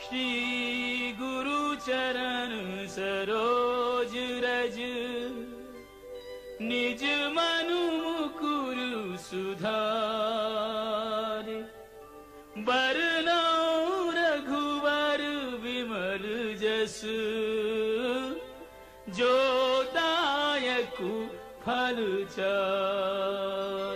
श्री गुरु चरण सरोज रज। निज मनु बरनौ रघुवर विमल जस। जो दायकु फल चारि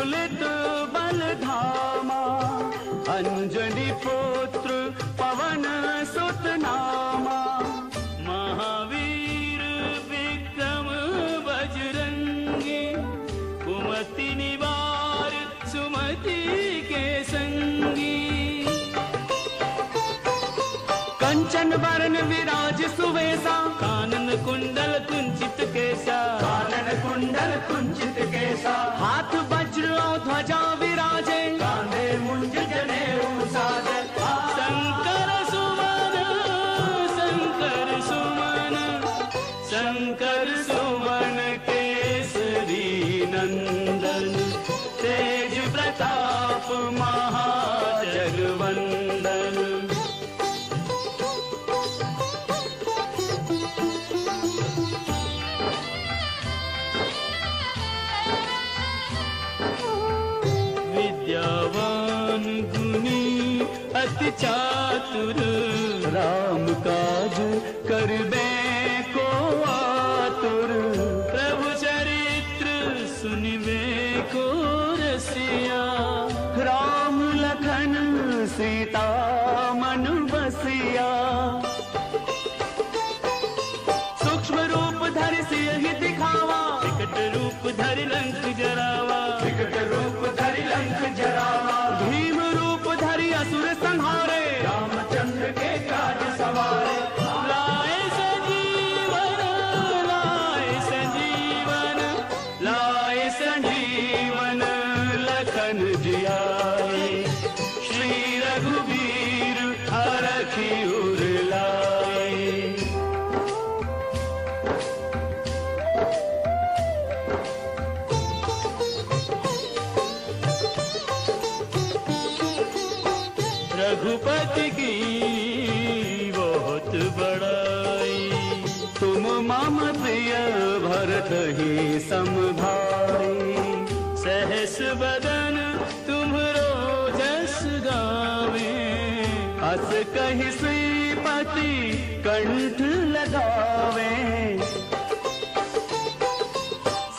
अतुलित बल धामा अंजनी पुत्र पवन सुत नामा महावीर विक्रम बजरंगी कुमति निवार सुमति के संगी। कंचन वरण विराज सुवेसा कानन कुंडल कुंचित केसा कानन कुंडल कुंचित केसा हाथ महाजगवंदन विद्यावान गुनी अति चातुर राम काज करबे धरि लंक जरावा ही सहस बदन तुम्हरो जस गावे। अस कहि श्रीपति कंठ लगावे।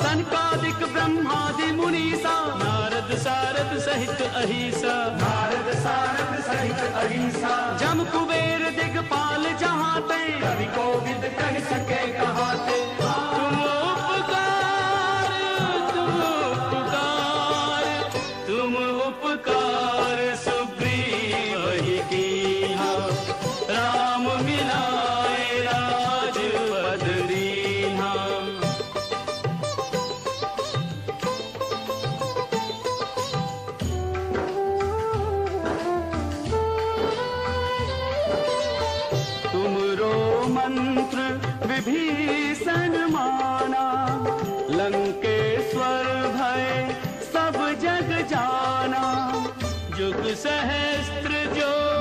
सनकादिक ब्रह्मादि मुनीसा। नारद सारद सहित अहिसा। नारद सारद सहित अहिंसा। जम कुबेर दिगपाल जहाते कवि कोविद कह सके कहाते। तुम मन्त्र विभीषण माना लेशर भय सब जग जनाग सहस्त्रो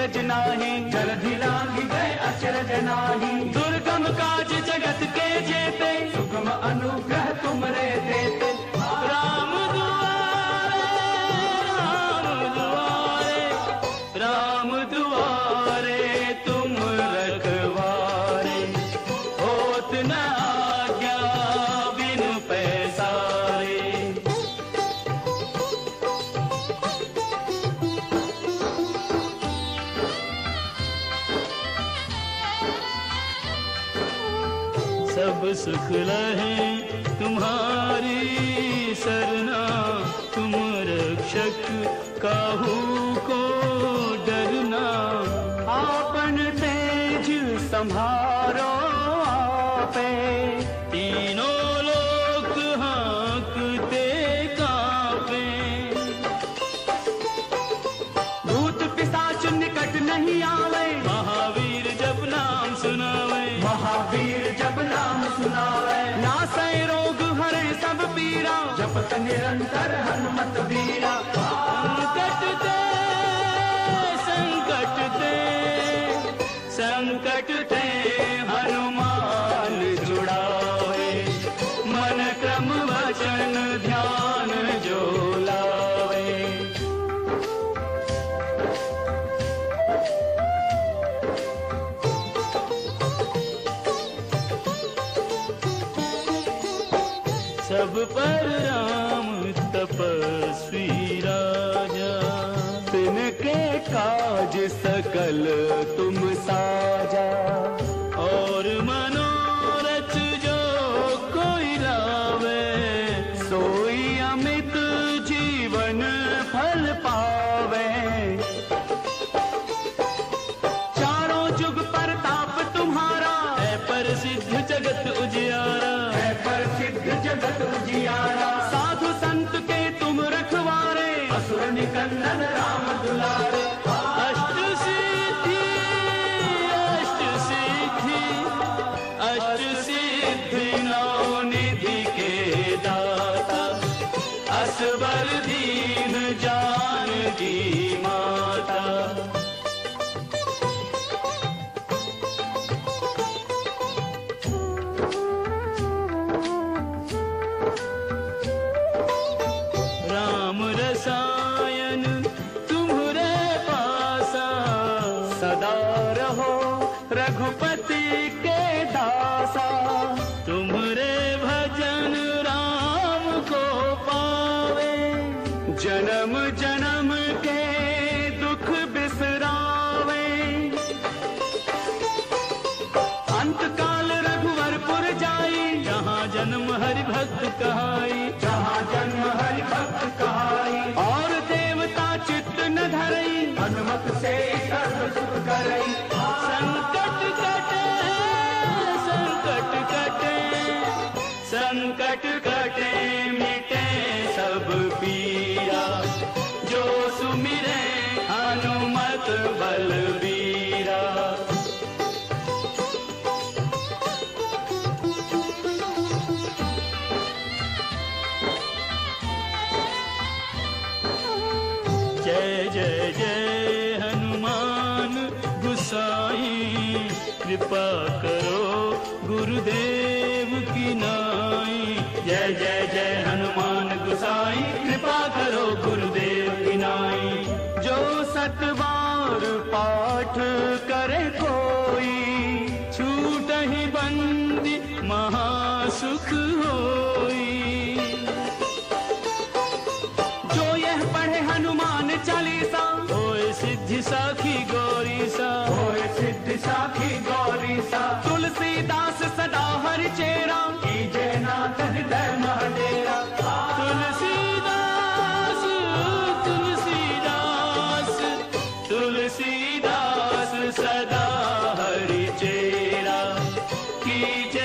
अचरज नाही जलधि लागी गए अचरज नाही। दुर्गम काज जगत के जेते, सुगम अनुग्रह तुमरे देते सब सुख लहे। तुम्हारी सरना तुम रक्षक काहू को डरना। आपन तेज संहारो सब पर जन्म जन्म के दुख बिसरावे। अंत काल रघुवरपुर जाई जहाँ जन्म हरि भक्त कहाई जहाँ जन्म हरि भक्त कहाई और देवता चित्त न धरई, हनुमत से सर्व सुख करई। जय जय जय हनुमान गुसाई। कृपा करो गुरुदेव की नाई। जय जय जय हनुमान गुसाई। कृपा करो गुरुदेव की नाई। जो सतबार सिद्धि साखी गौरी सा होए सिद्धि साखी गौरी सा तुलसीदास सदा हरि चेरा। कीजे नाथ हृदय महडेरा। तुलसीदास तुलसीदास तुलसीदास सदा हरि चेरा। कीजे